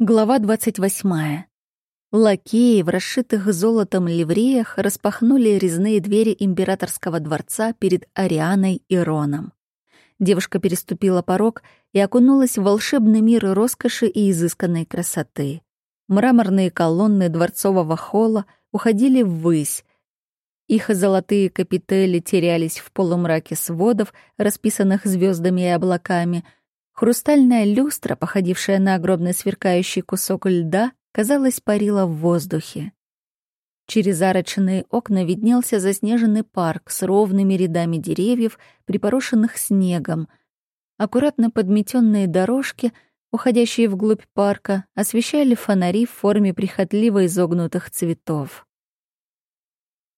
Глава 28. Лакеи в расшитых золотом ливреях распахнули резные двери императорского дворца перед Арианой и Роном. Девушка переступила порог и окунулась в волшебный мир роскоши и изысканной красоты. Мраморные колонны дворцового холла уходили ввысь. Их золотые капители терялись в полумраке сводов, расписанных звездами и облаками — Хрустальная люстра, походившая на огромный сверкающий кусок льда, казалось, парила в воздухе. Через арочные окна виднелся заснеженный парк с ровными рядами деревьев, припорошенных снегом. Аккуратно подметенные дорожки, уходящие вглубь парка, освещали фонари в форме прихотливо изогнутых цветов.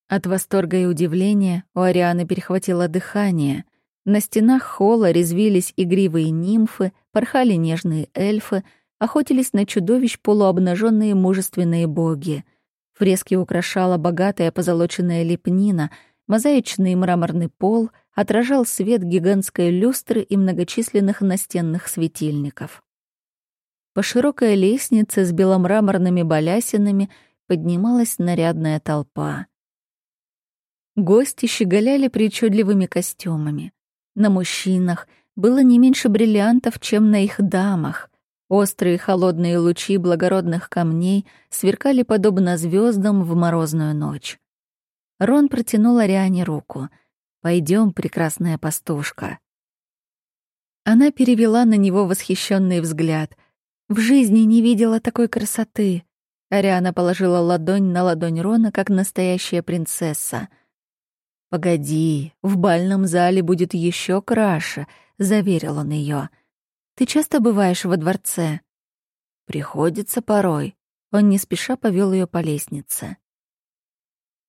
От восторга и удивления у Арианы перехватило дыхание. На стенах холла резвились игривые нимфы, порхали нежные эльфы, охотились на чудовищ полуобнаженные мужественные боги. Фрески украшала богатая позолоченная лепнина, мозаичный мраморный пол отражал свет гигантской люстры и многочисленных настенных светильников. По широкой лестнице с беломраморными балясинами поднималась нарядная толпа. Гости щеголяли причудливыми костюмами. На мужчинах было не меньше бриллиантов, чем на их дамах. Острые холодные лучи благородных камней сверкали подобно звездам в морозную ночь. Рон протянул Ариане руку. Пойдем, прекрасная пастушка». Она перевела на него восхищенный взгляд. В жизни не видела такой красоты. Ариана положила ладонь на ладонь Рона, как настоящая принцесса — «Погоди, в бальном зале будет еще краше», — заверил он ее. «Ты часто бываешь во дворце?» «Приходится порой». Он не спеша повел ее по лестнице.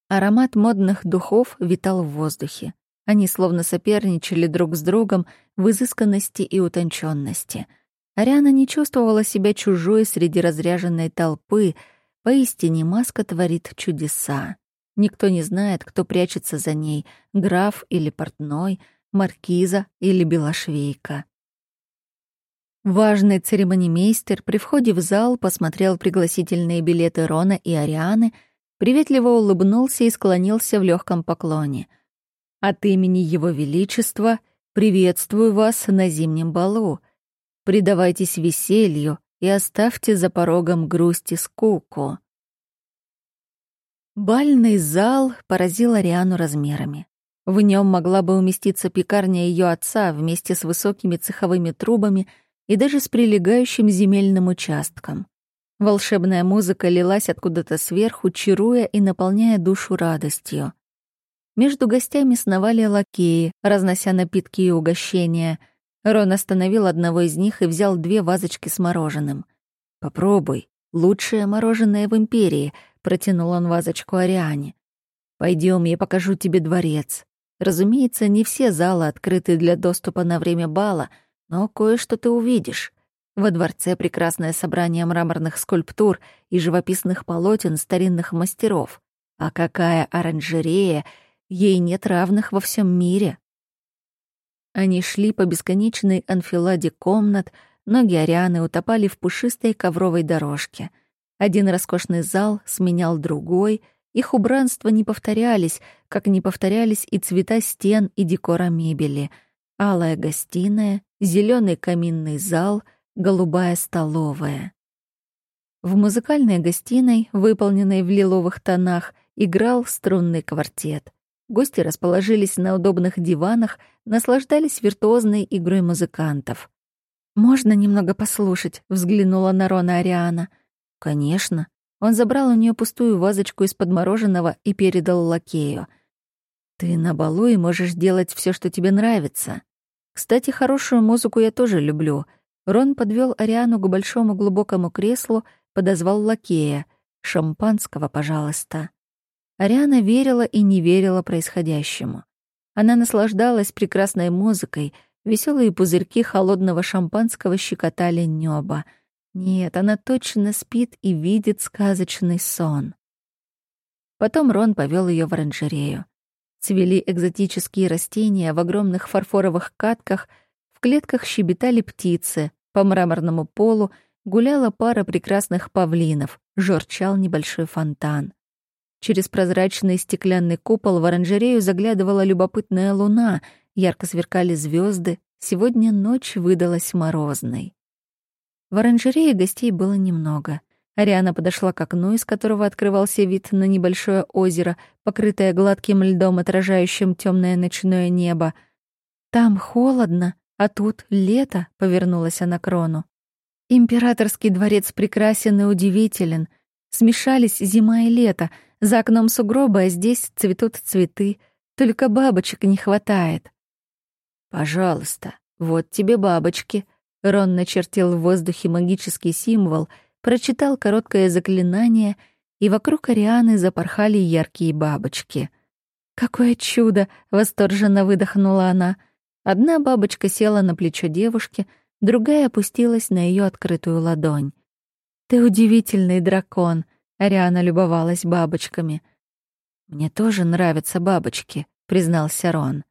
Аромат модных духов витал в воздухе. Они словно соперничали друг с другом в изысканности и утонченности. Ариана не чувствовала себя чужой среди разряженной толпы. Поистине маска творит чудеса. Никто не знает, кто прячется за ней — граф или портной, маркиза или белошвейка. Важный церемонимейстер при входе в зал посмотрел пригласительные билеты Рона и Арианы, приветливо улыбнулся и склонился в легком поклоне. «От имени Его Величества приветствую вас на зимнем балу. Предавайтесь веселью и оставьте за порогом грусть и скуку». Бальный зал поразил Ариану размерами. В нем могла бы уместиться пекарня ее отца вместе с высокими цеховыми трубами и даже с прилегающим земельным участком. Волшебная музыка лилась откуда-то сверху, чаруя и наполняя душу радостью. Между гостями сновали лакеи, разнося напитки и угощения. Рон остановил одного из них и взял две вазочки с мороженым. «Попробуй. Лучшее мороженое в Империи», Протянул он вазочку Ариане. Пойдем, я покажу тебе дворец. Разумеется, не все залы открыты для доступа на время бала, но кое-что ты увидишь. Во дворце прекрасное собрание мраморных скульптур и живописных полотен старинных мастеров. А какая оранжерея! Ей нет равных во всем мире. Они шли по бесконечной анфиладе комнат, ноги Арианы утопали в пушистой ковровой дорожке — один роскошный зал сменял другой, их убранства не повторялись, как не повторялись и цвета стен и декора мебели. Алая гостиная, зеленый каминный зал, голубая столовая. В музыкальной гостиной, выполненной в лиловых тонах, играл струнный квартет. Гости расположились на удобных диванах, наслаждались виртуозной игрой музыкантов. «Можно немного послушать?» — взглянула на Рона Ариана — Конечно. Он забрал у нее пустую вазочку из-под мороженого и передал лакею. Ты на балу и можешь делать все, что тебе нравится. Кстати, хорошую музыку я тоже люблю. Рон подвел Ариану к большому глубокому креслу, подозвал лакея. «Шампанского, пожалуйста». Ариана верила и не верила происходящему. Она наслаждалась прекрасной музыкой, веселые пузырьки холодного шампанского щекотали небо — нет, она точно спит и видит сказочный сон. Потом Рон повел ее в оранжерею. Цвели экзотические растения в огромных фарфоровых катках, в клетках щебетали птицы, по мраморному полу гуляла пара прекрасных павлинов, журчал небольшой фонтан. Через прозрачный стеклянный купол в оранжерею заглядывала любопытная луна, ярко сверкали звезды. Сегодня ночь выдалась морозной. В оранжерее гостей было немного. Ариана подошла к окну, из которого открывался вид на небольшое озеро, покрытое гладким льдом, отражающим темное ночное небо. «Там холодно, а тут лето», — повернулась она к Рону. «Императорский дворец прекрасен и удивителен. Смешались зима и лето. За окном сугробы, а здесь цветут цветы. Только бабочек не хватает». «Пожалуйста, вот тебе бабочки». Рон начертил в воздухе магический символ — прочитал короткое заклинание, и вокруг Арианы запорхали яркие бабочки. «Какое чудо!» — восторженно выдохнула она. Одна бабочка села на плечо девушки, другая опустилась на ее открытую ладонь. «Ты удивительный дракон!» — Ариана любовалась бабочками. «Мне тоже нравятся бабочки», — признался Рон.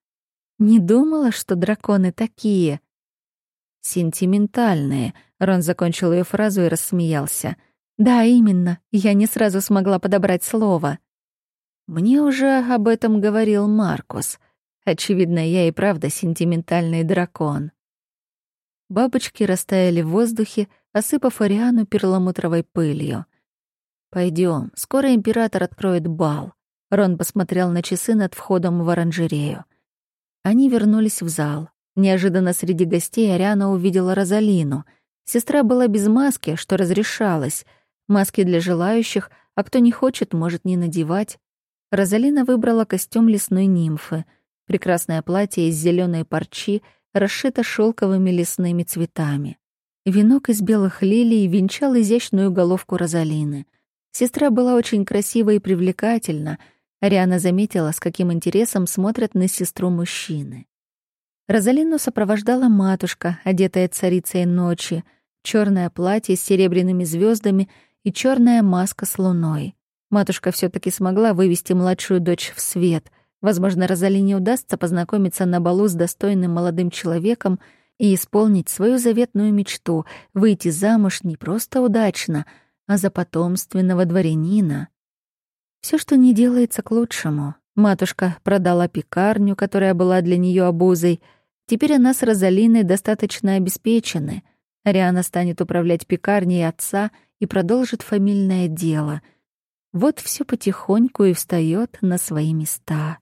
«Не думала, что драконы такие», «Сентиментальные», — Рон закончил ее фразу и рассмеялся. «Да, именно. Я не сразу смогла подобрать слово». «Мне уже об этом говорил Маркус. Очевидно, я и правда сентиментальный дракон». Бабочки растаяли в воздухе, осыпав Ариану перламутровой пылью. Пойдем, скоро император откроет бал. Рон посмотрел на часы над входом в оранжерею. Они вернулись в зал. Неожиданно среди гостей Ариана увидела Розалину. Сестра была без маски, что разрешалось. Маски для желающих, а кто не хочет, может не надевать. Розалина выбрала костюм лесной нимфы. Прекрасное платье из зеленой парчи, расшито шелковыми лесными цветами. Венок из белых лилий венчал изящную головку Розалины. Сестра была очень красива и привлекательна. Ариана заметила, с каким интересом смотрят на сестру мужчины. Розалину сопровождала матушка, одетая царицей ночи, черное платье с серебряными звездами и черная маска с луной. Матушка все таки смогла вывести младшую дочь в свет. Возможно, Розалине удастся познакомиться на балу с достойным молодым человеком и исполнить свою заветную мечту — выйти замуж не просто удачно, а за потомственного дворянина. Все, что не делается к лучшему. Матушка продала пекарню, которая была для нее обузой — Теперь она с Розалиной достаточно обеспечены. Ариана станет управлять пекарней отца и продолжит фамильное дело. Вот все потихоньку и встает на свои места.